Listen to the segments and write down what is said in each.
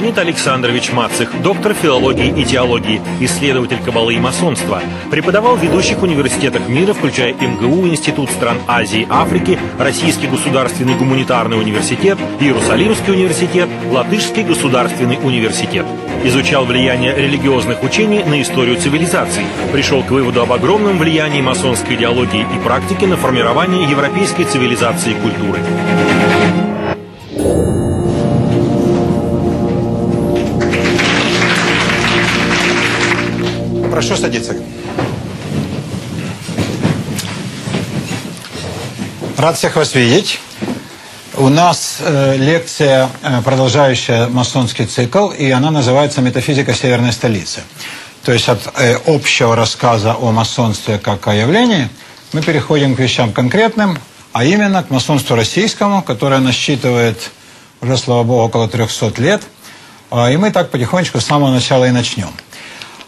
Леонид Александрович Мацих, доктор филологии и теологии, исследователь кабалы и масонства. Преподавал в ведущих университетах мира, включая МГУ, Институт стран Азии и Африки, Российский государственный гуманитарный университет, Иерусалимский университет, Латышский государственный университет. Изучал влияние религиозных учений на историю цивилизаций. Пришел к выводу об огромном влиянии масонской идеологии и практики на формирование европейской цивилизации и культуры. Рад всех вас видеть. У нас э, лекция, э, продолжающая масонский цикл, и она называется «Метафизика северной столицы». То есть от э, общего рассказа о масонстве как о явлении мы переходим к вещам конкретным, а именно к масонству российскому, которое насчитывает уже, слава богу, около 300 лет. А, и мы так потихонечку с самого начала и начнем.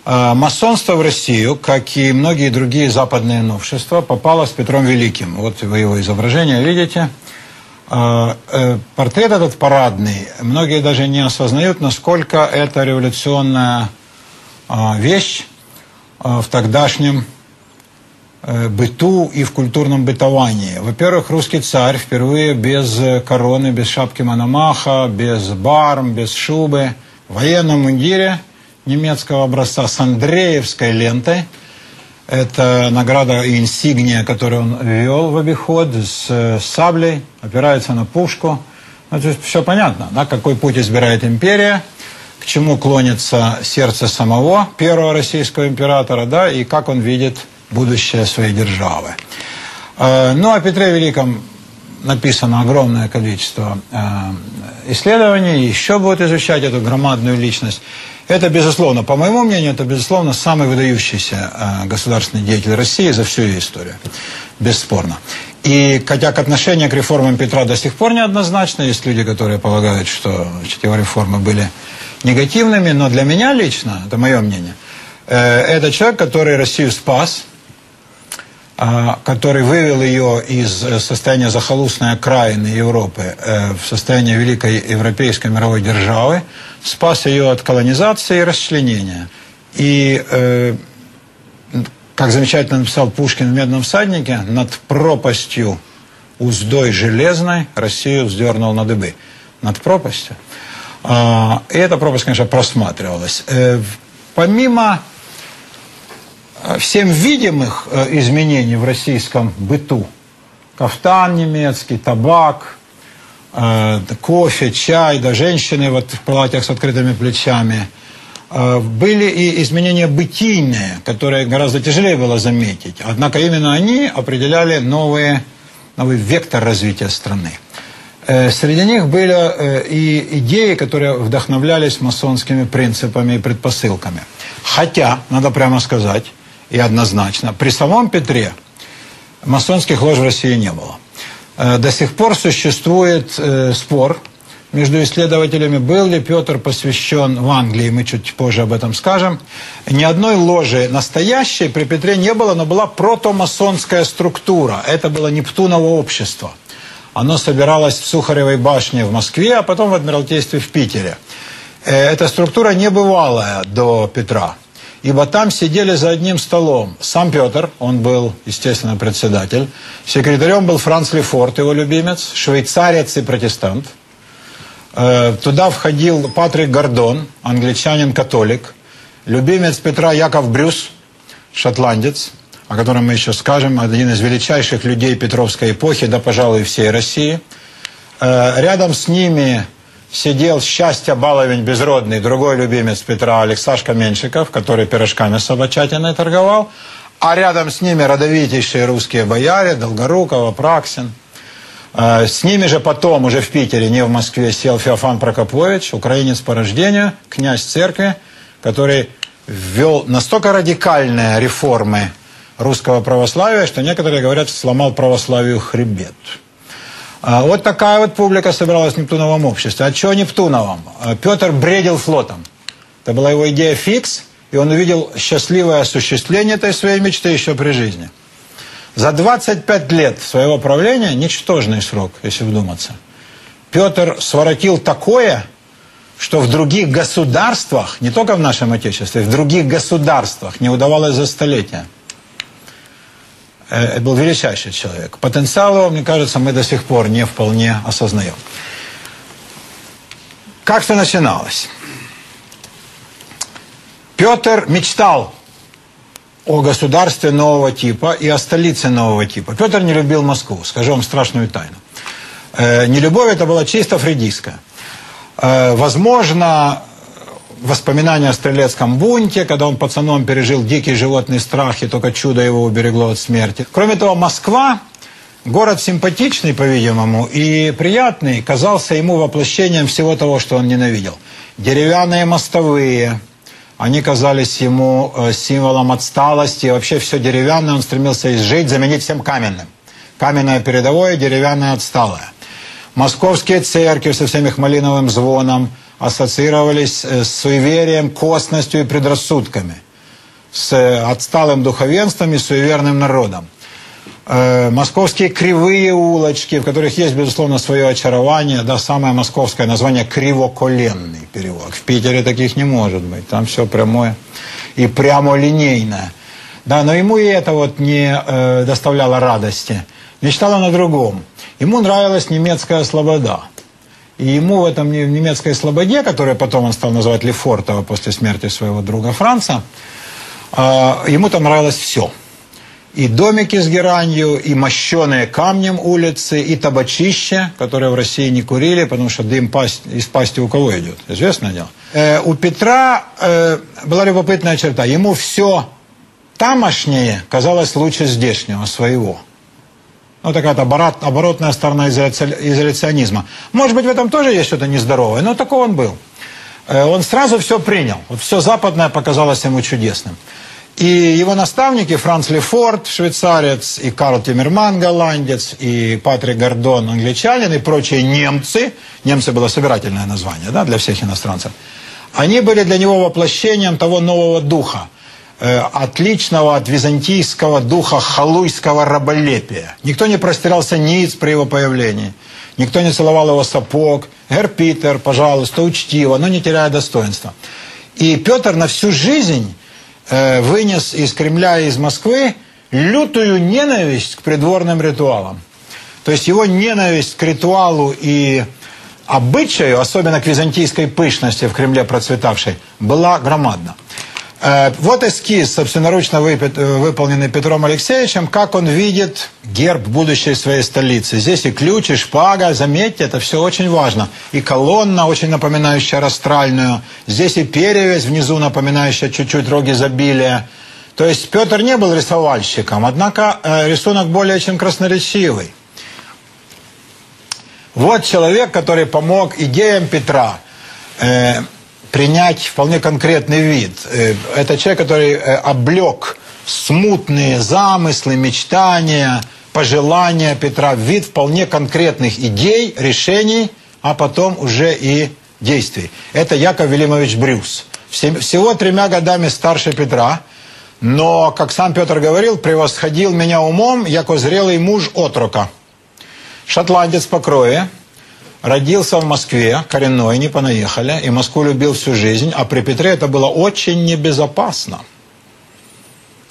А, масонство в Россию, как и многие другие западные новшества, попало с Петром Великим. Вот вы его изображение видите. А, э, портрет этот парадный. Многие даже не осознают, насколько это революционная вещь в тогдашнем Э, быту и в культурном бытовании. Во-первых, русский царь впервые без короны, без шапки Мономаха, без барм, без шубы, в военном мундире немецкого образца с Андреевской лентой. Это награда и инсигния, которую он ввел в обиход с, с саблей, опирается на пушку. Ну, то есть все понятно, да, какой путь избирает империя, к чему клонится сердце самого первого российского императора, да, и как он видит будущее своей державы. Э, ну, о Петре Великом написано огромное количество э, исследований, еще будут изучать эту громадную личность. Это, безусловно, по моему мнению, это, безусловно, самый выдающийся э, государственный деятель России за всю ее историю. Бесспорно. И хотя к отношению к реформам Петра до сих пор неоднозначно, есть люди, которые полагают, что его реформы были негативными, но для меня лично, это мое мнение, это человек, который Россию спас, а, который вывел ее из э, состояния захолустной окраины Европы э, в состояние великой европейской мировой державы, спас ее от колонизации и расчленения. И, э, как замечательно написал Пушкин в «Медном всаднике», над пропастью уздой железной Россию вздернул на дыбы. Над пропастью. А, и эта пропасть, конечно, просматривалась. Помимо всем видимых э, изменений в российском быту, кафтан немецкий, табак, э, кофе, чай, да женщины вот в платьях с открытыми плечами, э, были и изменения бытийные, которые гораздо тяжелее было заметить. Однако именно они определяли новые, новый вектор развития страны. Среди них были и идеи, которые вдохновлялись масонскими принципами и предпосылками. Хотя, надо прямо сказать, и однозначно. При самом Петре масонских лож в России не было. Э, до сих пор существует э, спор между исследователями, был ли Петр посвящен в Англии, мы чуть позже об этом скажем. Ни одной ложи настоящей при Петре не было, но была протомасонская структура. Это было Нептуново общество. Оно собиралось в Сухаревой башне в Москве, а потом в Адмиралтействе в Питере. Э, эта структура небывалая до Петра ибо там сидели за одним столом сам Петр, он был, естественно, председатель, секретарем был Франц Лефорт, его любимец, швейцарец и протестант. Э, туда входил Патрик Гордон, англичанин-католик, любимец Петра Яков Брюс, шотландец, о котором мы еще скажем, один из величайших людей Петровской эпохи, да, пожалуй, всей России. Э, рядом с ними сидел счастье баловень безродный, другой любимец Петра Алексашка Меньшиков, который пирожками собачатиной торговал, а рядом с ними родовитейшие русские бояре, Долгоруков, Апраксин. Э, с ними же потом, уже в Питере, не в Москве, сел Феофан Прокопович, украинец по рождению, князь церкви, который ввел настолько радикальные реформы русского православия, что некоторые говорят, сломал православию хребет. А вот такая вот публика собиралась в Нептуновом обществе. А что Нептуновом? А Петр бредил флотом. Это была его идея фикс, и он увидел счастливое осуществление этой своей мечты еще при жизни. За 25 лет своего правления, ничтожный срок, если вдуматься, Петр своротил такое, что в других государствах, не только в нашем Отечестве, в других государствах не удавалось за столетия. Э, это был величайший человек. Потенциал его, мне кажется, мы до сих пор не вполне осознаем. Как все начиналось? Петр мечтал о государстве нового типа и о столице нового типа. Петр не любил Москву, скажу вам страшную тайну. Э, нелюбовь это была чисто фридийская. Э, возможно, воспоминания о стрелецком бунте, когда он пацаном пережил дикий животный страх, и только чудо его уберегло от смерти. Кроме того, Москва, город симпатичный, по-видимому, и приятный, казался ему воплощением всего того, что он ненавидел. Деревянные мостовые, они казались ему э, символом отсталости, вообще все деревянное он стремился изжить, заменить всем каменным. Каменное передовое, деревянное отсталое. Московские церкви со всем их малиновым звоном – ассоциировались э, с суеверием, косностью и предрассудками, с отсталым духовенством и суеверным народом. Э, московские кривые улочки, в которых есть, безусловно, свое очарование, да, самое московское название кривоколенный перевод. В Питере таких не может быть, там все прямое и прямолинейное. Да, но ему и это вот не э, доставляло радости. Мечтал он о другом. Ему нравилась немецкая слобода – и ему в этом немецкой слободе, которую потом он стал называть Лефортово после смерти своего друга Франца, а, ему там нравилось все. И домики с геранью, и мощеные камнем улицы, и табачище, которое в России не курили, потому что дым пасть, из пасти у кого идет. Известное дело. Э, у Петра э, была любопытная черта. Ему все тамошнее казалось лучше здешнего, своего. Ну, такая оборот, оборотная сторона изоляционизма. Может быть, в этом тоже есть что-то нездоровое, но такой он был. Э, он сразу все принял. Вот все западное показалось ему чудесным. И его наставники, Франц Лефорт, швейцарец, и Карл Тиммерман, голландец, и Патрик Гордон, англичанин, и прочие немцы, немцы было собирательное название да, для всех иностранцев, они были для него воплощением того нового духа – отличного от византийского духа халуйского раболепия. Никто не простирался ниц при его появлении. Никто не целовал его сапог. Гер Питер, пожалуйста, учтиво, но не теряя достоинства. И Петр на всю жизнь э, вынес из Кремля и из Москвы лютую ненависть к придворным ритуалам. То есть его ненависть к ритуалу и обычаю, особенно к византийской пышности в Кремле процветавшей, была громадна. Э, вот эскиз, собственноручно выполненный Петром Алексеевичем, как он видит герб будущей своей столицы. Здесь и ключ, и шпага, заметьте, это все очень важно. И колонна, очень напоминающая растральную. Здесь и перевязь внизу, напоминающая чуть-чуть роги забилия. То есть Петр не был рисовальщиком, однако э, рисунок более чем красноречивый. Вот человек, который помог идеям Петра. Принять вполне конкретный вид. Э, это человек, который э, облег смутные замыслы, мечтания, пожелания Петра в вид вполне конкретных идей, решений, а потом уже и действий. Это Яков Велимович Брюс. Всего тремя годами старше Петра, но, как сам Петр говорил, превосходил меня умом, яко зрелый муж отрока. Шотландец по крови, Родился в Москве, коренной, не понаехали, и Москву любил всю жизнь, а при Петре это было очень небезопасно.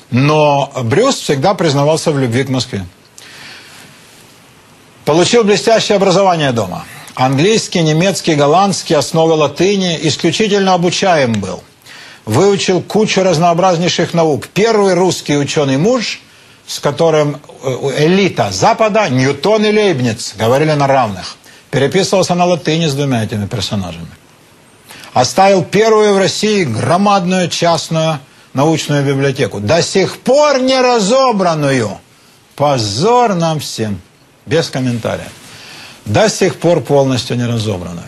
Но Брюс всегда признавался в любви к Москве. Получил блестящее образование дома. Английский, немецкий, голландский, основы латыни, исключительно обучаем был. Выучил кучу разнообразнейших наук. Первый русский ученый муж, с которым э, элита Запада, Ньютон и Лейбниц, говорили на равных переписывался на латыни с двумя этими персонажами. Оставил первую в России громадную частную научную библиотеку, до сих пор не разобранную. Позор нам всем, без комментариев. До сих пор полностью не разобранную.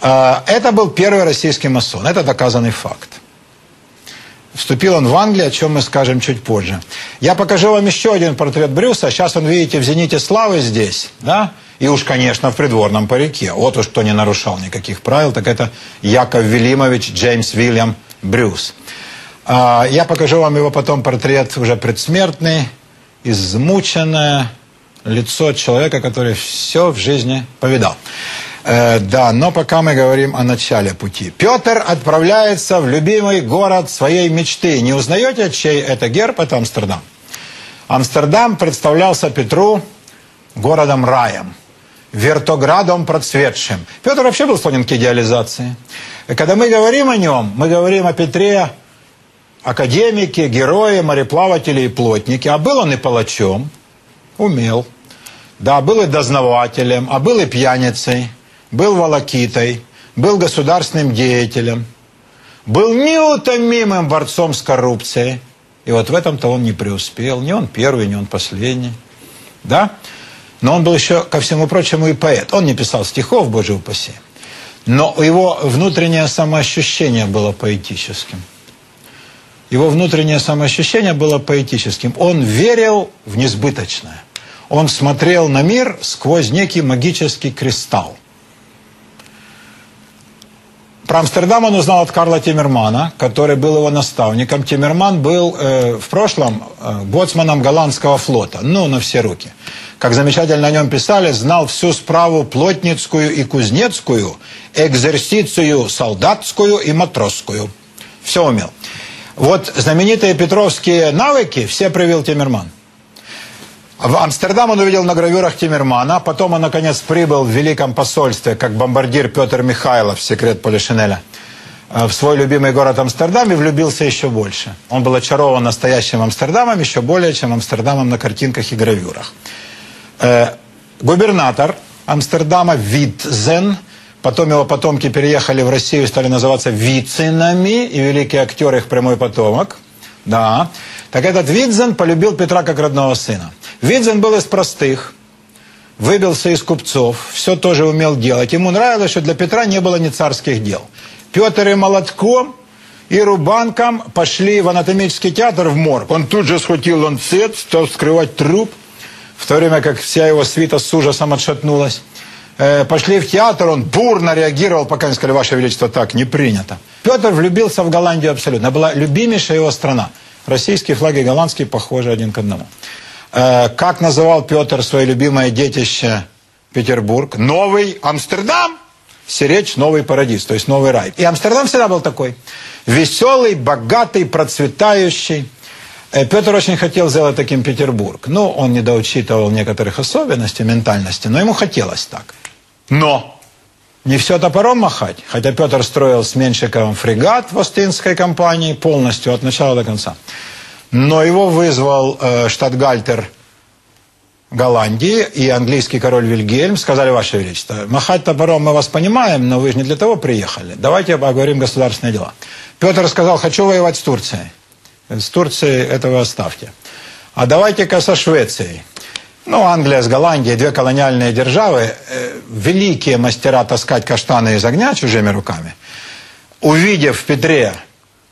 А, это был первый российский масон, это доказанный факт. Вступил он в Англию, о чем мы скажем чуть позже. Я покажу вам еще один портрет Брюса. Сейчас он, видите, в «Зените славы» здесь, да? И уж, конечно, в придворном парике. Вот уж кто не нарушал никаких правил, так это Яков Велимович Джеймс Вильям Брюс. А, я покажу вам его потом портрет уже предсмертный, измученное лицо человека, который все в жизни повидал. Э, да, но пока мы говорим о начале пути. Петр отправляется в любимый город своей мечты. Не узнаете, чей это герб? Это Амстердам. Амстердам представлялся Петру городом-раем, вертоградом процветшим. Петр вообще был склонен к идеализации. И когда мы говорим о нем, мы говорим о Петре академике, герое, мореплавателе и плотнике. А был он и палачом, умел. Да, был и дознавателем, а был и пьяницей, был волокитой, был государственным деятелем, был неутомимым борцом с коррупцией. И вот в этом-то он не преуспел. Не он первый, не он последний. Да? Но он был еще, ко всему прочему, и поэт. Он не писал стихов, боже упаси. Но его внутреннее самоощущение было поэтическим. Его внутреннее самоощущение было поэтическим. Он верил в несбыточное. Он смотрел на мир сквозь некий магический кристалл. Про Амстердам он узнал от Карла Тиммермана, который был его наставником. Тиммерман был э, в прошлом э, боцманом голландского флота, ну, на все руки. Как замечательно о нем писали, знал всю справу плотницкую и кузнецкую, экзерсицию солдатскую и матросскую. Все умел. Вот знаменитые петровские навыки все привил Тиммерман. В Амстердам он увидел на гравюрах Тиммермана, потом он, наконец, прибыл в Великом посольстве, как бомбардир Петр Михайлов, секрет Полишинеля, э, в свой любимый город Амстердам и влюбился еще больше. Он был очарован настоящим Амстердамом еще более, чем Амстердамом на картинках и гравюрах. Э, губернатор Амстердама Витзен – Потом его потомки переехали в Россию и стали называться Вицинами, и великий актер их прямой потомок. Да. Так этот Видзен полюбил Петра как родного сына. Видзен был из простых, выбился из купцов, все тоже умел делать. Ему нравилось, что для Петра не было ни царских дел. Петр и молотком, и рубанком пошли в анатомический театр в морг. Он тут же схватил ланцет, стал скрывать труп, в то время как вся его свита с ужасом отшатнулась. Э, пошли в театр, он бурно реагировал, пока не сказали, Ваше Величество, так, не принято. Петр влюбился в Голландию абсолютно. Была любимейшая его страна. Российские флаги и голландские похожи один к одному. Э, как называл Петр свое любимое детище Петербург? Новый Амстердам. Сиречь новый парадиз, то есть новый рай. И Амстердам всегда был такой. Веселый, богатый, процветающий. Э, Петр очень хотел сделать таким Петербург. Ну, он недоучитывал некоторых особенностей ментальности, но ему хотелось так. Но не все топором махать, хотя Петр строил с Меньшиковым фрегат в Остинской компании полностью от начала до конца. Но его вызвал э, штатгальтер Голландии и английский король Вильгельм сказали, Ваше Величество, махать топором мы вас понимаем, но вы же не для того приехали. Давайте поговорим государственные дела. Петр сказал, хочу воевать с Турцией. С Турцией этого оставьте. А давайте-ка со Швецией. Ну, Англия с Голландией, две колониальные державы, э, великие мастера таскать каштаны из огня чужими руками, увидев в Петре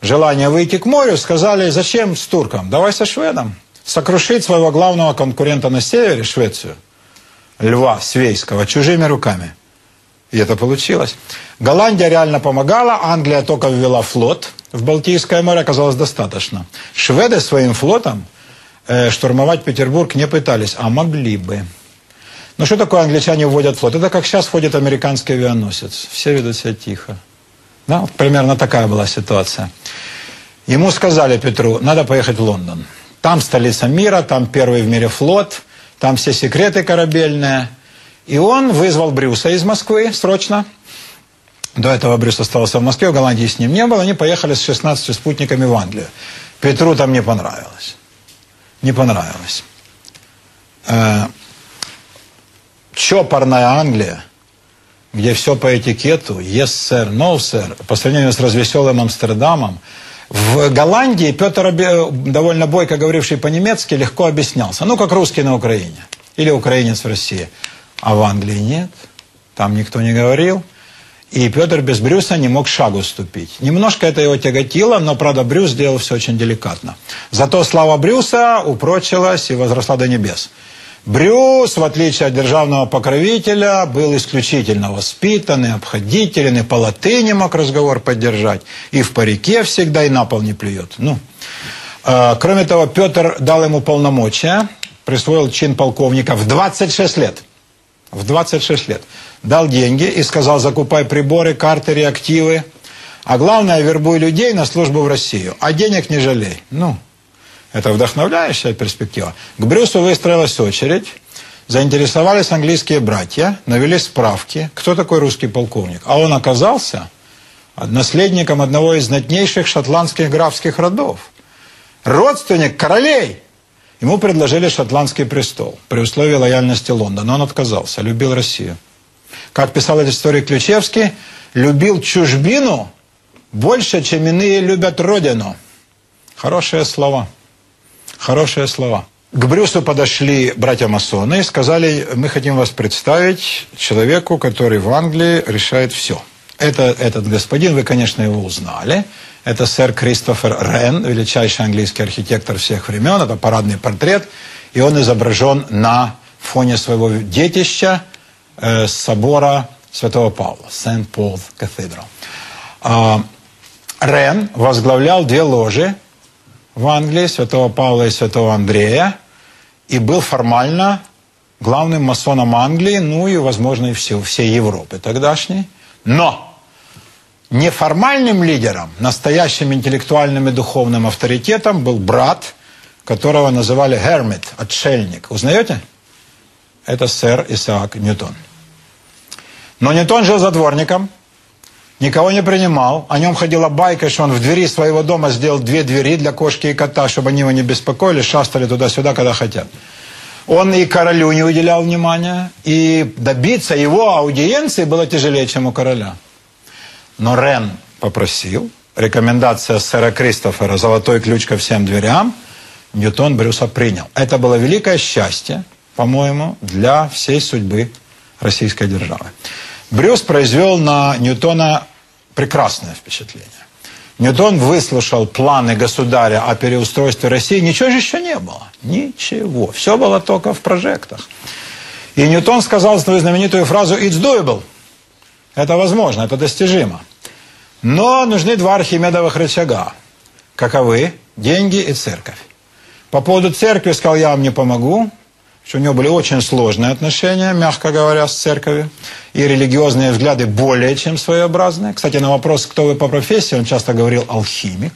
желание выйти к морю, сказали, зачем с турком? Давай со шведом. Сокрушить своего главного конкурента на севере, Швецию, Льва Свейского, чужими руками. И это получилось. Голландия реально помогала, Англия только ввела флот в Балтийское море, оказалось достаточно. Шведы своим флотом Э, штурмовать Петербург не пытались, а могли бы. Ну что такое англичане вводят флот? Это как сейчас входит американский авианосец. Все ведут себя тихо. Да, примерно такая была ситуация. Ему сказали Петру, надо поехать в Лондон. Там столица мира, там первый в мире флот, там все секреты корабельные. И он вызвал Брюса из Москвы срочно. До этого Брюс оставался в Москве, в Голландии с ним не было. Они поехали с 16 спутниками в Англию. Петру там не понравилось не понравилось. Э, чопорная Англия, где все по этикету, yes, sir, no, sir, по сравнению с развеселым Амстердамом, в Голландии Петр, довольно бойко говоривший по-немецки, легко объяснялся. Ну, как русский на Украине. Или украинец в России. А в Англии нет. Там никто не говорил. И Петр без Брюса не мог шагу ступить. Немножко это его тяготило, но, правда, Брюс сделал все очень деликатно. Зато слава Брюса упрочилась и возросла до небес. Брюс, в отличие от державного покровителя, был исключительно воспитанный, обходительный, по латыни мог разговор поддержать, и в парике всегда, и на пол не плюет. Ну, э, кроме того, Петр дал ему полномочия, присвоил чин полковника в 26 лет. в 26 лет. Дал деньги и сказал, закупай приборы, карты, реактивы. А главное, вербуй людей на службу в Россию. А денег не жалей. Ну, это вдохновляющая перспектива. К Брюсу выстроилась очередь. Заинтересовались английские братья, навели справки, кто такой русский полковник. А он оказался наследником одного из знатнейших шотландских графских родов. Родственник королей. Ему предложили шотландский престол при условии лояльности Лондона, он отказался, любил Россию. Как писал этот историк Ключевский, любил чужбину больше, чем иные любят родину. Хорошие слова. Хорошие слова. К Брюсу подошли братья-масоны и сказали, мы хотим вас представить человеку, который в Англии решает все. Это, этот господин, вы, конечно, его узнали. Это сэр Кристофер Рен, величайший английский архитектор всех времен. Это парадный портрет. И он изображен на фоне своего детища э, собора Святого Павла, Сент-Пол Cathedral. Э, Рен возглавлял две ложи в Англии, Святого Павла и Святого Андрея, и был формально главным масоном Англии, ну и, возможно, и всей, всей Европы тогдашней. Но неформальным лидером, настоящим интеллектуальным и духовным авторитетом был брат, которого называли Гермит, отшельник. Узнаете? Это сэр Исаак Ньютон. Но Ньютон жил за дворником, никого не принимал. О нем ходила байка, что он в двери своего дома сделал две двери для кошки и кота, чтобы они его не беспокоили, шастали туда-сюда, когда хотят. Он и королю не уделял внимания, и добиться его аудиенции было тяжелее, чем у короля. Но Рен попросил, рекомендация сэра Кристофера «Золотой ключ ко всем дверям», Ньютон Брюса принял. Это было великое счастье, по-моему, для всей судьбы российской державы. Брюс произвел на Ньютона прекрасное впечатление. Ньютон выслушал планы государя о переустройстве России. Ничего же еще не было. Ничего. Все было только в прожектах. И Ньютон сказал свою знаменитую фразу «It's doable». Это возможно, это достижимо. Но нужны два архимедовых рычага. Каковы? Деньги и церковь. По поводу церкви сказал, я вам не помогу, что у него были очень сложные отношения, мягко говоря, с церковью, и религиозные взгляды более чем своеобразные. Кстати, на вопрос, кто вы по профессии, он часто говорил алхимик.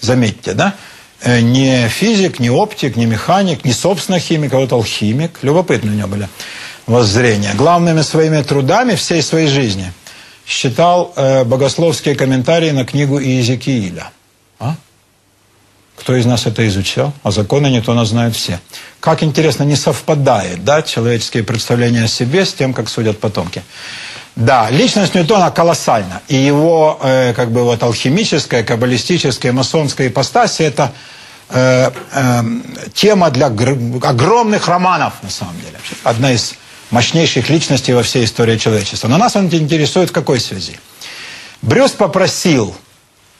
Заметьте, да? Э, не физик, не оптик, не механик, не собственно химик, а вот алхимик. Любопытные у него были воззрения. Главными своими трудами всей своей жизни считал э, богословские комментарии на книгу Иезекииля. Кто из нас это изучал? А законы не то нас знают все. Как интересно, не совпадает, да, человеческие представления о себе с тем, как судят потомки. Да, личность Ньютона колоссальна. И его, э, как бы, вот алхимическая, каббалистическая, масонская ипостась – это э, э, тема для огромных романов, на самом деле. Одна из мощнейших личностей во всей истории человечества. Но нас он интересует в какой связи? Брюс попросил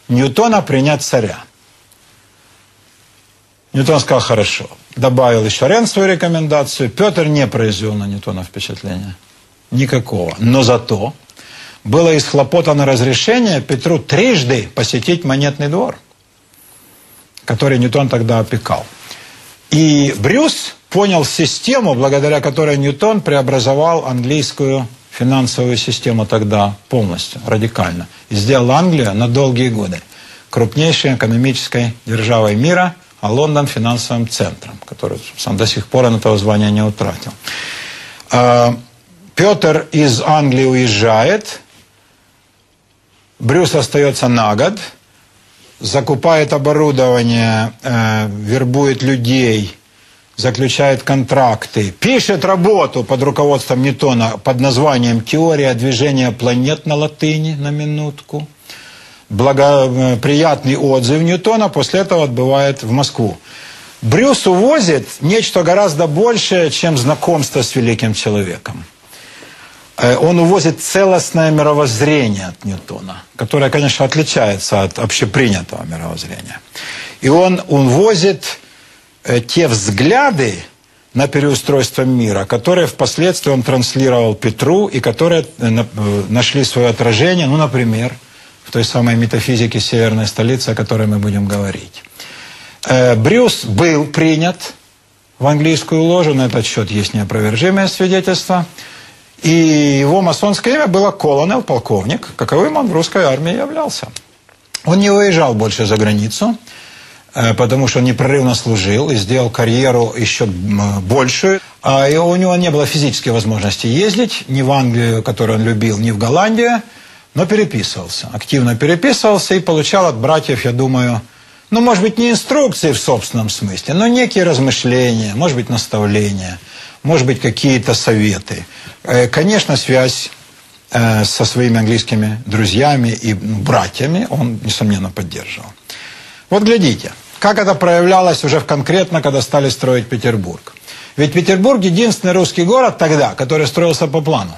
Ньютона принять царя. Ньютон сказал, хорошо. Добавил еще Рен свою рекомендацию. Петр не произвел на Ньютона впечатления. Никакого. Но зато было исхлопотано разрешение Петру трижды посетить монетный двор, который Ньютон тогда опекал. И Брюс понял систему, благодаря которой Ньютон преобразовал английскую финансовую систему тогда полностью, радикально. И сделал Англию на долгие годы крупнейшей экономической державой мира – а Лондон финансовым центром, который сам до сих пор он этого звания не утратил. А, Петр из Англии уезжает, Брюс остается на год, закупает оборудование, э, вербует людей, заключает контракты, пишет работу под руководством Ньютона под названием «Теория движения планет» на латыни, на минутку – благоприятный отзыв Ньютона, после этого отбывает в Москву. Брюс увозит нечто гораздо большее, чем знакомство с великим человеком. Э, он увозит целостное мировоззрение от Ньютона, которое, конечно, отличается от общепринятого мировоззрения. И он увозит э, те взгляды на переустройство мира, которые впоследствии он транслировал Петру и которые э, нашли свое отражение, ну, например, в той самой метафизике северной столицы, о которой мы будем говорить. Э, Брюс был принят в английскую ложу. На этот счет есть неопровержимое свидетельство. И его масонское имя было Колонел, полковник, каковым он в русской армии являлся. Он не выезжал больше за границу, э, потому что он непрерывно служил и сделал карьеру еще большую. А у него не было физической возможности ездить ни в Англию, которую он любил, ни в Голландию, но переписывался. Активно переписывался и получал от братьев, я думаю, ну, может быть, не инструкции в собственном смысле, но некие размышления, может быть, наставления, может быть, какие-то советы. Э, конечно, связь э, со своими английскими друзьями и братьями он, несомненно, поддерживал. Вот глядите, как это проявлялось уже конкретно, когда стали строить Петербург. Ведь Петербург единственный русский город тогда, который строился по плану.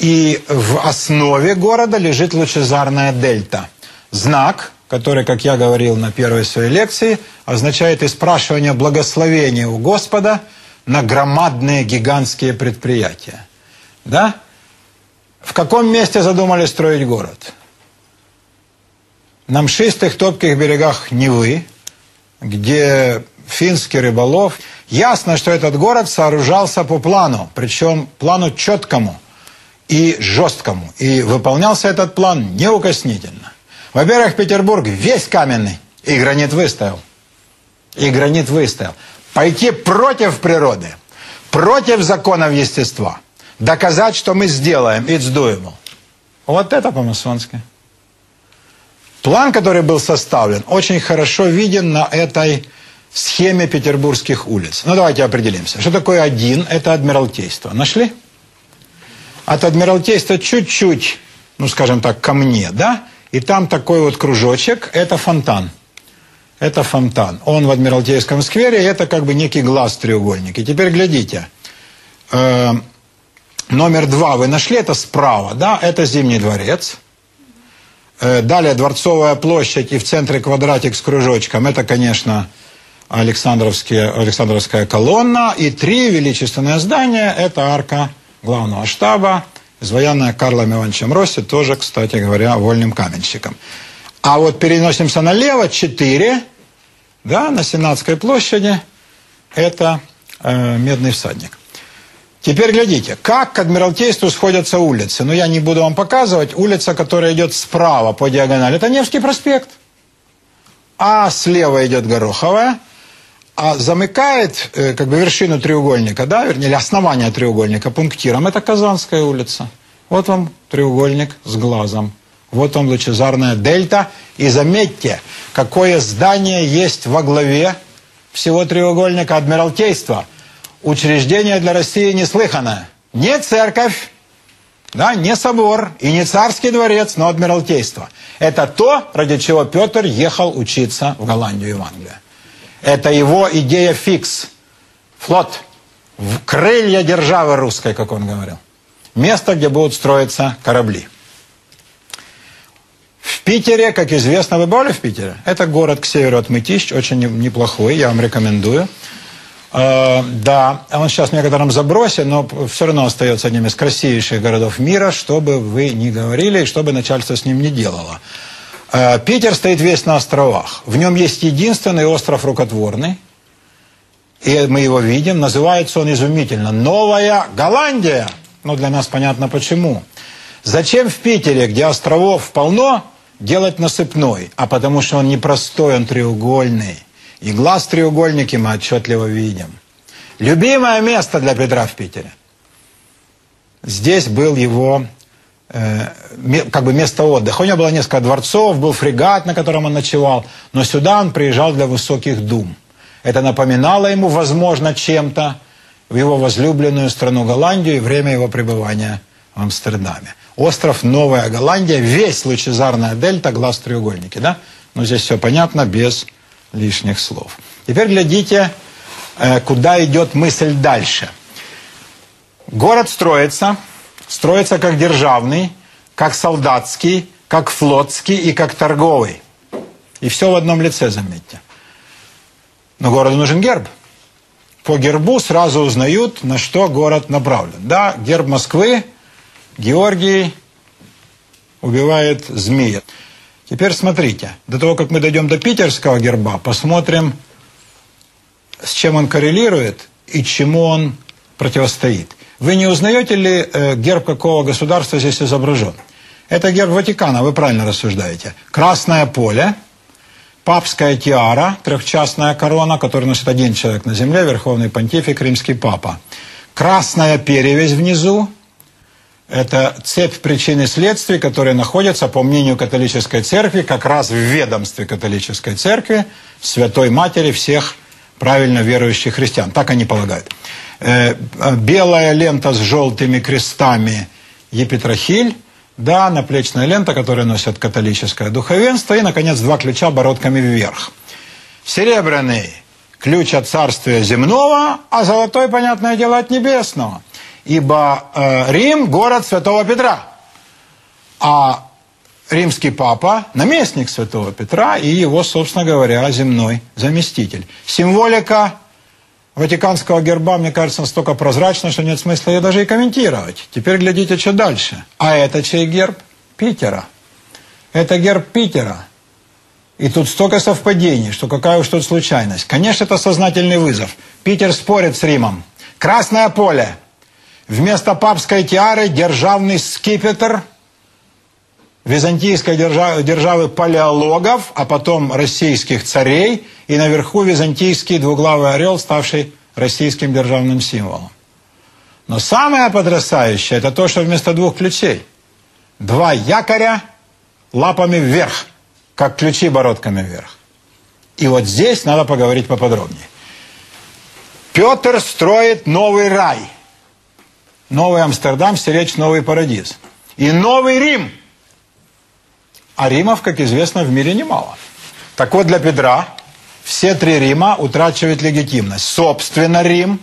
И в основе города лежит лучезарная дельта. Знак, который, как я говорил на первой своей лекции, означает испрашивание благословения у Господа на громадные гигантские предприятия. Да? В каком месте задумали строить город? На мшистых топких берегах Невы, где финский рыболов. Ясно, что этот город сооружался по плану, причем плану четкому и жесткому. И выполнялся этот план неукоснительно. Во-первых, Петербург весь каменный, и гранит выстоял. И гранит выстоял. Пойти против природы, против законов естества, доказать, что мы сделаем, it's doable. Вот это по-масонски. План, который был составлен, очень хорошо виден на этой схеме петербургских улиц. Ну, давайте определимся. Что такое один? Это Адмиралтейство. Нашли? От Адмиралтейства чуть-чуть, ну, скажем так, ко мне, да? И там такой вот кружочек, это фонтан. Это фонтан. Он в Адмиралтейском сквере, это как бы некий глаз треугольник. И теперь глядите. Э, номер два вы нашли, это справа, да? Это Зимний дворец. Э, далее Дворцовая площадь и в центре квадратик с кружочком. Это, конечно, Александровские, Александровская колонна. И три величественные здания – это арка главного штаба, изваянная Карлом Ивановичем Росси, тоже, кстати говоря, вольным каменщиком. А вот переносимся налево, четыре, да, на Сенатской площади, это э, Медный всадник. Теперь глядите, как к Адмиралтейству сходятся улицы. Но я не буду вам показывать. Улица, которая идет справа по диагонали, это Невский проспект. А слева идет Гороховая. А замыкает э, как бы вершину треугольника, да, вернее, основание треугольника пунктиром, это Казанская улица. Вот вам треугольник с глазом. Вот вам лучезарная дельта. И заметьте, какое здание есть во главе всего треугольника Адмиралтейства – учреждение для России неслыханное. Не церковь, да, не собор и не царский дворец, но адмиралтейство. Это то, ради чего Петр ехал учиться в Голландию и в Англию. Это его идея фикс. Флот. Крылья державы русской, как он говорил. Место, где будут строиться корабли. В Питере, как известно, вы бывали в Питере? Это город к северу от Мытищ, очень неплохой, я вам рекомендую. Э, да, он сейчас в некотором забросе, но все равно остается одним из красивейших городов мира, что бы вы ни говорили и что бы начальство с ним не делало. Э, Питер стоит весь на островах. В нем есть единственный остров рукотворный, и мы его видим. Называется он изумительно «Новая Голландия». Ну, для нас понятно почему. Зачем в Питере, где островов полно, делать насыпной? А потому что он непростой, он треугольный. И глаз треугольники мы отчетливо видим. Любимое место для Петра в Питере. Здесь был его как бы место отдыха. У него было несколько дворцов, был фрегат, на котором он ночевал, но сюда он приезжал для высоких дум. Это напоминало ему, возможно, чем-то в его возлюбленную страну Голландию и время его пребывания в Амстердаме. Остров Новая Голландия, весь лучезарная дельта, глаз треугольники, да? Но здесь все понятно, без лишних слов. Теперь глядите, э, куда идет мысль дальше. Город строится, строится как державный, как солдатский, как флотский и как торговый. И все в одном лице, заметьте. Но городу нужен герб. По гербу сразу узнают, на что город направлен. Да, герб Москвы, Георгий убивает змея. Теперь смотрите, до того, как мы дойдем до питерского герба, посмотрим с чем он коррелирует и чему он противостоит. Вы не узнаете ли э, герб какого государства здесь изображен? Это герб Ватикана, вы правильно рассуждаете. Красное поле, папская тиара, трехчастная корона, которую носит один человек на земле, верховный понтифик, римский папа. Красная перевязь внизу, это цепь причин и следствий, которые находятся, по мнению католической церкви, как раз в ведомстве католической церкви, Святой Матери всех правильно верующих христиан. Так они полагают. Э, белая лента с желтыми крестами Епитрахиль, да, наплечная лента, которую носят католическое духовенство, и, наконец, два ключа бородками вверх. Серебряный ключ от царствия земного, а золотой, понятное дело, от небесного ибо э, Рим – город Святого Петра, а римский папа – наместник Святого Петра и его, собственно говоря, земной заместитель. Символика Ватиканского герба, мне кажется, настолько прозрачна, что нет смысла ее даже и комментировать. Теперь глядите, что дальше. А это чей герб? Питера. Это герб Питера. И тут столько совпадений, что какая уж тут случайность. Конечно, это сознательный вызов. Питер спорит с Римом. Красное поле – Вместо папской тиары державный скипетр византийской державы, державы палеологов, а потом российских царей, и наверху византийский двуглавый орел, ставший российским державным символом. Но самое потрясающее, это то, что вместо двух ключей два якоря лапами вверх, как ключи бородками вверх. И вот здесь надо поговорить поподробнее. Петр строит новый рай – Новый Амстердам стеречь новый Парадиз. И Новый Рим. А Римов, как известно, в мире немало. Так вот, для Петра все три Рима утрачивают легитимность. Собственно, Рим,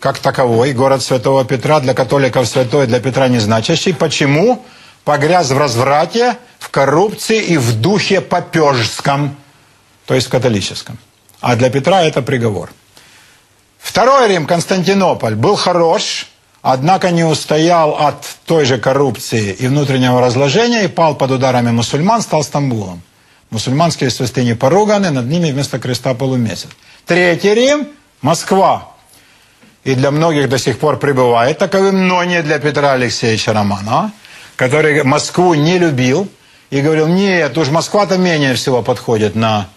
как таковой, город Святого Петра, для католиков святой, для Петра не значащий. Почему? Погряз в разврате, в коррупции и в духе попежском, то есть католическом. А для Петра это приговор. Второй Рим, Константинополь, был хорош, однако не устоял от той же коррупции и внутреннего разложения и пал под ударами мусульман, стал Стамбулом. Мусульманские святыни поруганы, над ними вместо креста полумесяц. Третий Рим – Москва. И для многих до сих пор пребывает таковым, но не для Петра Алексеевича Романа, который Москву не любил и говорил, нет, уж Москва-то менее всего подходит на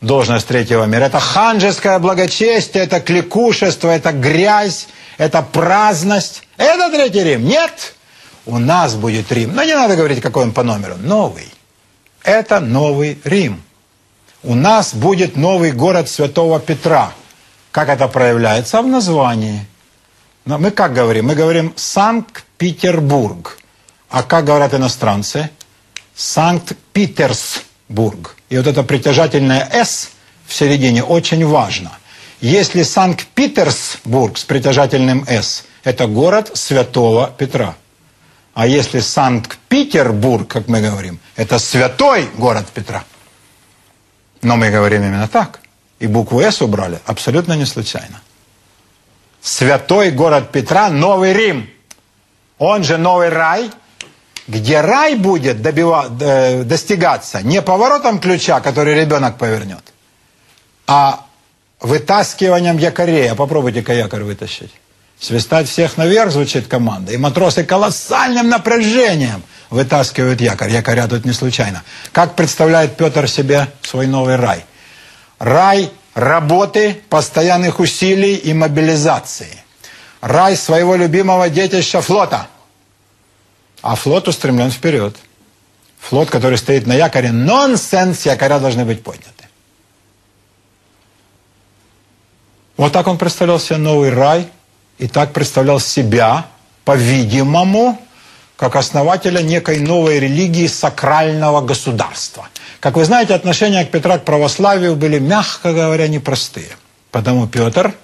должность третьего мира. Это ханжеское благочестие, это кликушество, это грязь, это праздность. Это Третий Рим. Нет, у нас будет Рим. Но не надо говорить, какой он по номеру. Новый. Это новый Рим. У нас будет новый город Святого Петра. Как это проявляется? В названии. Но мы как говорим? Мы говорим Санкт-Петербург. А как говорят иностранцы? Санкт-Питерсбург. И вот это притяжательное «с» в середине очень важно – если Санкт-Петербург с притяжательным «С» – это город Святого Петра. А если Санкт-Петербург, как мы говорим, это святой город Петра. Но мы говорим именно так. И букву «С» убрали абсолютно не случайно. Святой город Петра – Новый Рим. Он же Новый Рай, где рай будет добива, э, достигаться не поворотом ключа, который ребенок повернет, а вытаскиванием якорей. А попробуйте-ка якорь вытащить. Свистать всех наверх звучит команда. И матросы колоссальным напряжением вытаскивают якорь. Якоря тут не случайно. Как представляет Петр себе свой новый рай? Рай работы, постоянных усилий и мобилизации. Рай своего любимого детища флота. А флот устремлен вперед. Флот, который стоит на якоре, нонсенс, якоря должны быть подняты. Вот так он представлял себе новый рай, и так представлял себя, по-видимому, как основателя некой новой религии сакрального государства. Как вы знаете, отношения к Петра к православию были, мягко говоря, непростые. Потому Петр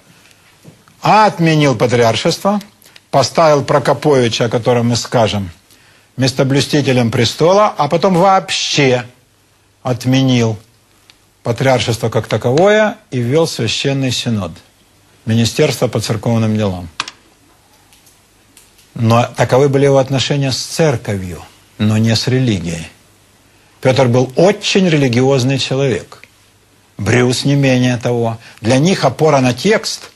отменил патриаршество, поставил Прокоповича, о котором мы скажем, местоблюстителем престола, а потом вообще отменил патриаршество как таковое и ввел священный синод. Министерство по церковным делам. Но таковы были его отношения с церковью, но не с религией. Петр был очень религиозный человек. Брюс не менее того. Для них опора на текст,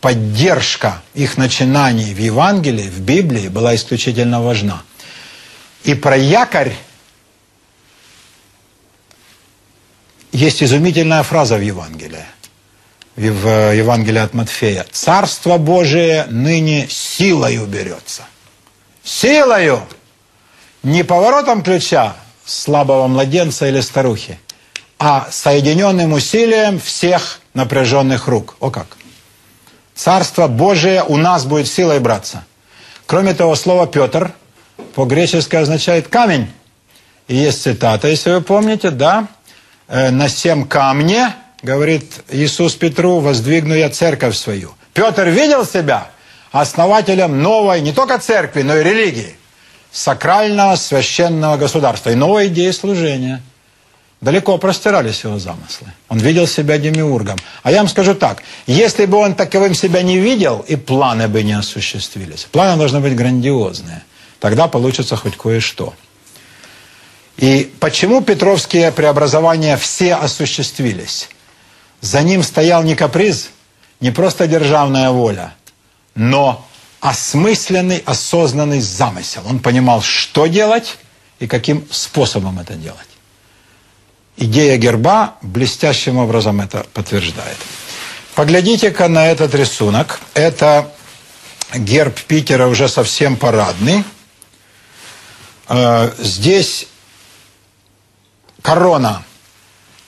поддержка их начинаний в Евангелии, в Библии была исключительно важна. И про якорь есть изумительная фраза в Евангелии в Евангелии от Матфея. Царство Божие ныне силою берется. Силою! Не поворотом ключа слабого младенца или старухи, а соединенным усилием всех напряженных рук. О как! Царство Божие у нас будет силой браться. Кроме того, слово «Петр» по-гречески означает «камень». И есть цитата, если вы помните, да? «Э, «На семь камне говорит Иисус Петру, воздвигну я церковь свою. Петр видел себя основателем новой не только церкви, но и религии, сакрального священного государства и новой идеи служения. Далеко простирались его замыслы. Он видел себя демиургом. А я вам скажу так, если бы он таковым себя не видел, и планы бы не осуществились. Планы должны быть грандиозные. Тогда получится хоть кое-что. И почему Петровские преобразования все осуществились? За ним стоял не каприз, не просто державная воля, но осмысленный, осознанный замысел. Он понимал, что делать и каким способом это делать. Идея герба блестящим образом это подтверждает. Поглядите-ка на этот рисунок. Это герб Питера уже совсем парадный. Э, здесь корона –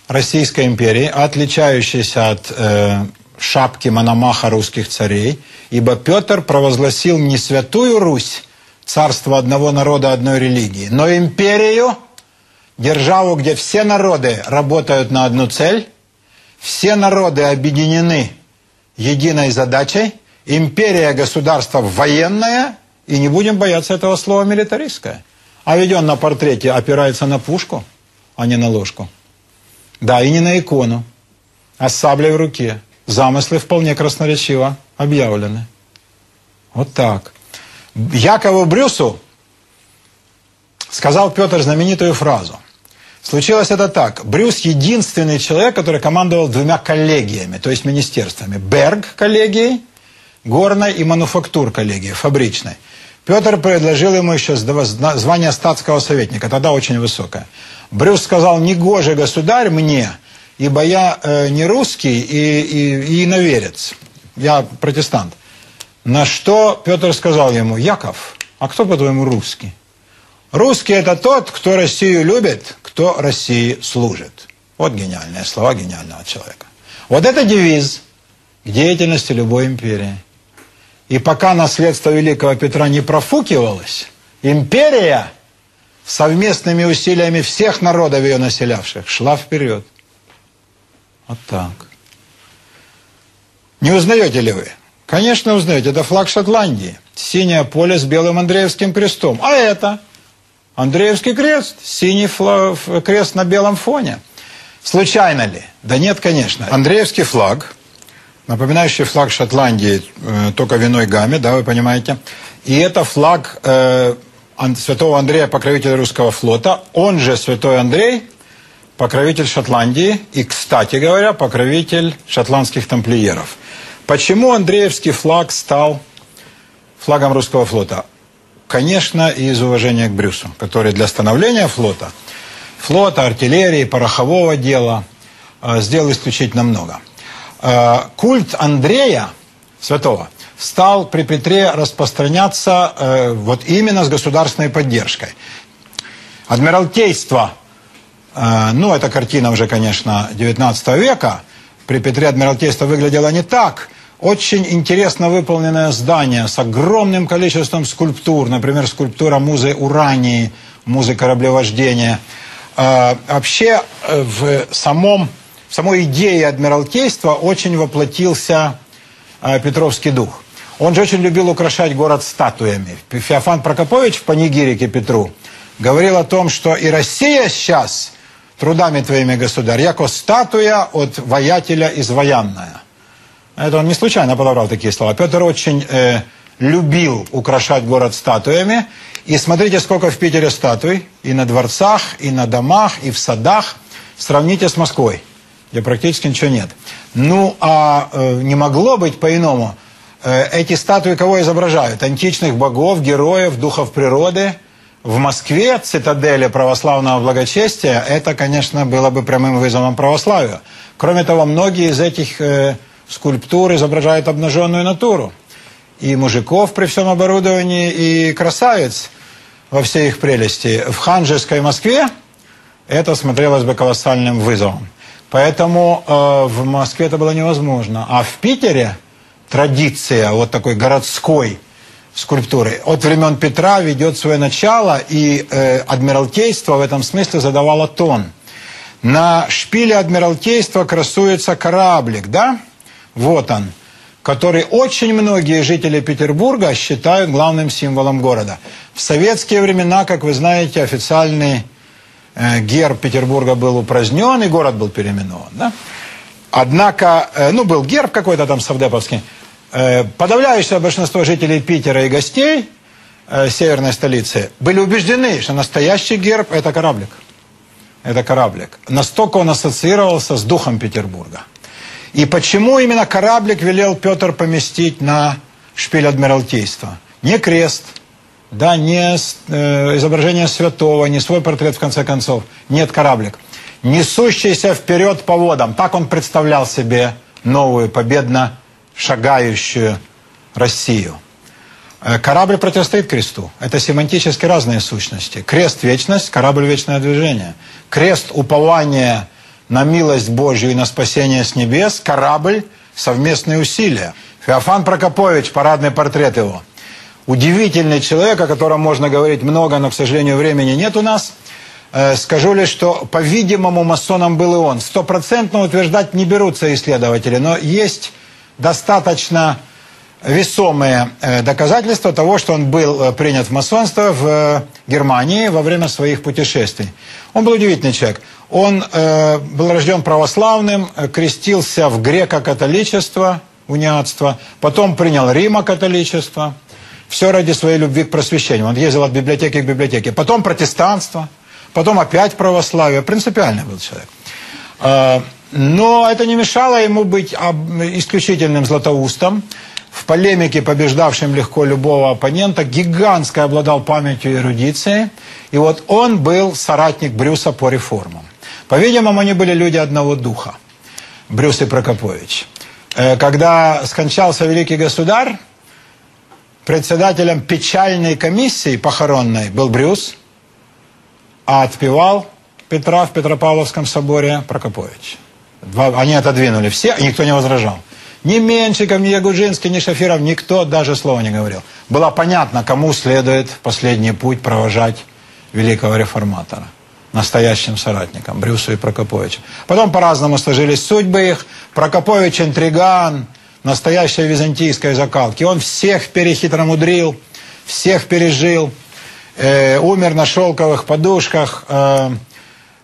Российской империи, отличающейся от э, шапки Мономаха русских царей, ибо Петр провозгласил не святую Русь, царство одного народа, одной религии, но империю, державу, где все народы работают на одну цель, все народы объединены единой задачей, империя государство военное, и не будем бояться этого слова милитаристское. А ведь он на портрете опирается на пушку, а не на ложку. Да, и не на икону, а с саблей в руке. Замыслы вполне красноречиво объявлены. Вот так. Якову Брюсу сказал Петр знаменитую фразу. Случилось это так. Брюс единственный человек, который командовал двумя коллегиями, то есть министерствами. Берг коллегией, горной и мануфактур коллегией, фабричной. Петр предложил ему еще звание статского советника, тогда очень высокое. Брюс сказал, не гоже, государь, мне, ибо я э, не русский и, и, и иноверец, я протестант. На что Петр сказал ему, Яков, а кто, по-твоему, русский? Русский – это тот, кто Россию любит, кто России служит. Вот гениальные слова гениального человека. Вот это девиз к деятельности любой империи. И пока наследство великого Петра не профукивалось, империя – совместными усилиями всех народов ее населявших шла вперед. Вот так. Не узнаете ли вы? Конечно, узнаете. Это флаг Шотландии. Синее поле с белым Андреевским крестом. А это Андреевский крест. Синий флаг, крест на белом фоне. Случайно ли? Да нет, конечно. Андреевский флаг, напоминающий флаг Шотландии, э, только в иной гамме, да, вы понимаете. И это флаг э, святого Андрея, покровителя русского флота, он же святой Андрей, покровитель Шотландии и, кстати говоря, покровитель шотландских тамплиеров. Почему Андреевский флаг стал флагом русского флота? Конечно, из уважения к Брюсу, который для становления флота, флота, артиллерии, порохового дела э, сделал исключительно много. Э, культ Андрея, святого, стал при Петре распространяться э, вот именно с государственной поддержкой. Адмиралтейство, э, ну, эта картина уже, конечно, 19 века, при Петре Адмиралтейство выглядело не так. Очень интересно выполненное здание с огромным количеством скульптур, например, скульптура музы Урании, музы кораблевождения. Э, вообще э, в самом, самой идее Адмиралтейства очень воплотился э, Петровский дух. Он же очень любил украшать город статуями. Феофан Прокопович в панигирике Петру говорил о том, что и Россия сейчас трудами твоими, государь, яко статуя от воятеля изваянная. Это он не случайно подобрал такие слова. Петр очень э, любил украшать город статуями. И смотрите, сколько в Питере статуй. И на дворцах, и на домах, и в садах. Сравните с Москвой. Где практически ничего нет. Ну, а э, не могло быть по-иному. Э, эти статуи кого изображают? Античных богов, героев, духов природы. В Москве, цитадели православного благочестия, это, конечно, было бы прямым вызовом православию. Кроме того, многие из этих э, скульптур изображают обнаженную натуру. И мужиков при всем оборудовании, и красавиц во всей их прелести. В ханжеской Москве это смотрелось бы колоссальным вызовом. Поэтому э, в Москве это было невозможно. А в Питере традиция вот такой городской скульптуры от времен Петра ведет свое начало, и э, Адмиралтейство в этом смысле задавало тон. На шпиле Адмиралтейства красуется кораблик, да? Вот он который очень многие жители Петербурга считают главным символом города. В советские времена, как вы знаете, официальный герб Петербурга был упразднен, и город был переименован. Да? Однако, э, ну, был герб какой-то там совдеповский. Э, подавляющее большинство жителей Питера и гостей э, северной столицы были убеждены, что настоящий герб – это кораблик. Это кораблик. Настолько он ассоциировался с духом Петербурга. И почему именно кораблик велел Петр поместить на шпиль Адмиралтейства? Не крест, да, не э, изображение святого, не свой портрет в конце концов. Нет, кораблик. Несущийся вперед по водам. Так он представлял себе новую, победно шагающую Россию. Э, корабль противостоит кресту. Это семантически разные сущности. Крест – вечность, корабль – вечное движение. Крест – упование на милость Божью и на спасение с небес, корабль, совместные усилия. Феофан Прокопович, парадный портрет его. Удивительный человек, о котором можно говорить много, но, к сожалению, времени нет у нас. Э, скажу лишь, что, по-видимому, масоном был и он. Стопроцентно утверждать не берутся исследователи, но есть достаточно весомые э, доказательства того, что он был э, принят в масонство в Германии во время своих путешествий. Он был удивительный человек. Он был рожден православным, крестился в греко-католичество, униатство, потом принял Рима-католичество. Все ради своей любви к просвещению. Он ездил от библиотеки к библиотеке. Потом протестанство, потом опять православие. Принципиальный был человек. Э, но это не мешало ему быть исключительным златоустом в полемике, побеждавшим легко любого оппонента, гигантской обладал памятью и эрудицией. И вот он был соратник Брюса по реформам. По-видимому, они были люди одного духа, Брюс и Прокопович. Э, когда скончался великий государь, председателем печальной комиссии похоронной был Брюс, а отпевал Петра в Петропавловском соборе Прокопович. Два, они отодвинули все, и никто не возражал. Ни Меншиков, ни Ягужинский, ни Шафиров, никто даже слова не говорил. Было понятно, кому следует последний путь провожать великого реформатора настоящим соратникам, Брюсу и Прокоповичу. Потом по-разному сложились судьбы их. Прокопович интриган, настоящая византийская закалки. Он всех перехитромудрил, всех пережил, э, умер на шелковых подушках, э,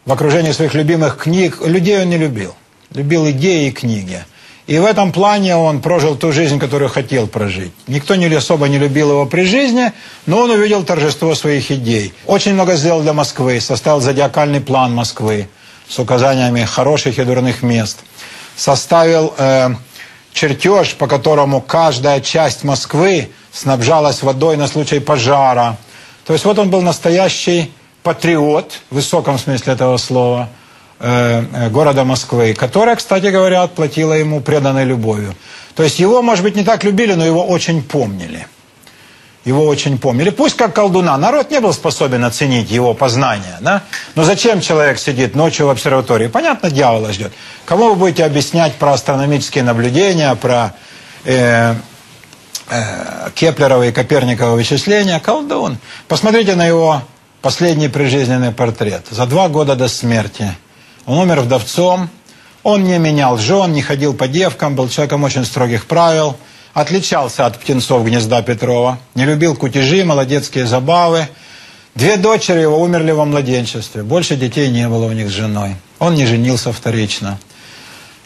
в окружении своих любимых книг. Людей он не любил. Любил идеи и книги. И в этом плане он прожил ту жизнь, которую хотел прожить. Никто не особо не любил его при жизни, но он увидел торжество своих идей. Очень много сделал для Москвы, составил зодиакальный план Москвы с указаниями хороших и дурных мест. Составил э, чертеж, по которому каждая часть Москвы снабжалась водой на случай пожара. То есть вот он был настоящий патриот, в высоком смысле этого слова – Э, э, города Москвы, которая, кстати говоря, отплатила ему преданной любовью. То есть его, может быть, не так любили, но его очень помнили. Его очень помнили. Пусть как колдуна. Народ не был способен оценить его познания. Да? Но зачем человек сидит ночью в обсерватории? Понятно, дьявола ждет. Кому вы будете объяснять про астрономические наблюдения, про э, э, Кеплерово и Коперниково вычисления? Колдун. Посмотрите на его последний прижизненный портрет. За два года до смерти – он умер вдовцом, он не менял жен, не ходил по девкам, был человеком очень строгих правил, отличался от птенцов гнезда Петрова, не любил кутежи, молодецкие забавы. Две дочери его умерли во младенчестве, больше детей не было у них с женой. Он не женился вторично.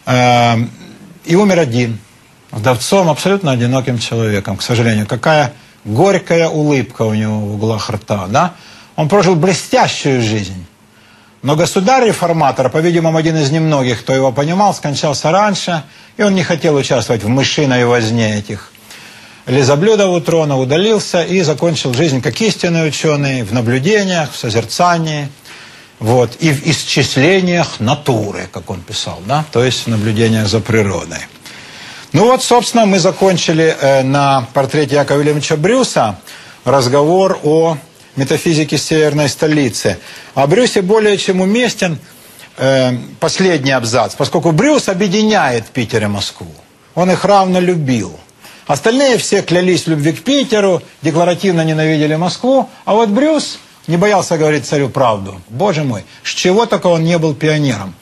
Эм, и умер один, вдовцом, абсолютно одиноким человеком, к сожалению. Какая горькая улыбка у него в углах рта, да? Он прожил блестящую жизнь Но государь-реформатор, по-видимому, один из немногих, кто его понимал, скончался раньше, и он не хотел участвовать в мышиной возне этих лизоблюдов у трона, удалился и закончил жизнь как истинный ученый в наблюдениях, в созерцании, вот, и в исчислениях натуры, как он писал, да, то есть в наблюдениях за природой. Ну вот, собственно, мы закончили э, на портрете Якова Вильямовича Брюса разговор о метафизике северной столицы. О Брюсе более чем уместен э, последний абзац, поскольку Брюс объединяет Питер и Москву. Он их равно любил. Остальные все клялись в любви к Питеру, декларативно ненавидели Москву, а вот Брюс не боялся говорить царю правду. Боже мой, с чего только он не был пионером.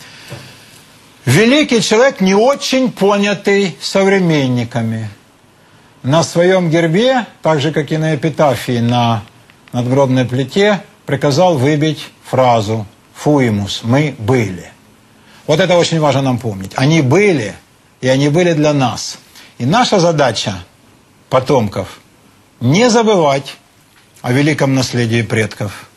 Великий человек, не очень понятый современниками. На своем гербе, так же, как и на эпитафии на надгробной плите, приказал выбить фразу «Фуимус» – «Мы были». Вот это очень важно нам помнить. Они были, и они были для нас. И наша задача, потомков, не забывать о великом наследии предков –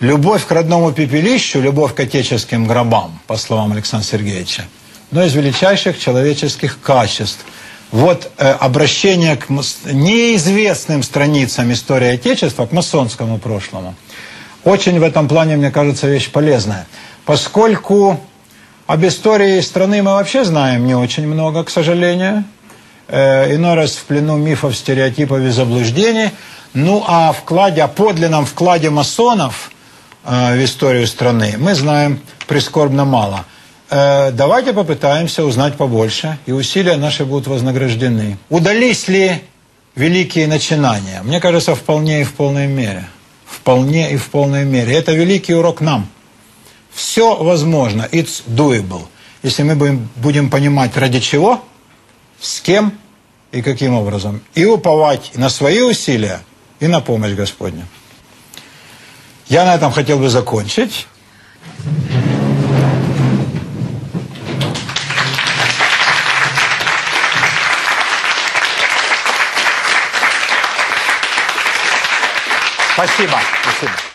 Любовь к родному пепелищу, любовь к отеческим гробам, по словам Александра Сергеевича, одно из величайших человеческих качеств. Вот э, обращение к неизвестным страницам истории Отечества, к масонскому прошлому, очень в этом плане, мне кажется, вещь полезная. Поскольку об истории страны мы вообще знаем не очень много, к сожалению. Э, иной раз в плену мифов, стереотипов и заблуждений. Ну а вкладе, о подлинном вкладе масонов – Э, в историю страны, мы знаем прискорбно мало. Э, давайте попытаемся узнать побольше, и усилия наши будут вознаграждены. Удались ли великие начинания? Мне кажется, вполне и в полной мере. Вполне и в полной мере. Это великий урок нам. Все возможно. It's doable. Если мы будем, будем понимать, ради чего, с кем и каким образом. И уповать на свои усилия, и на помощь Господню. Я на этом хотел бы закончить. Спасибо. Спасибо.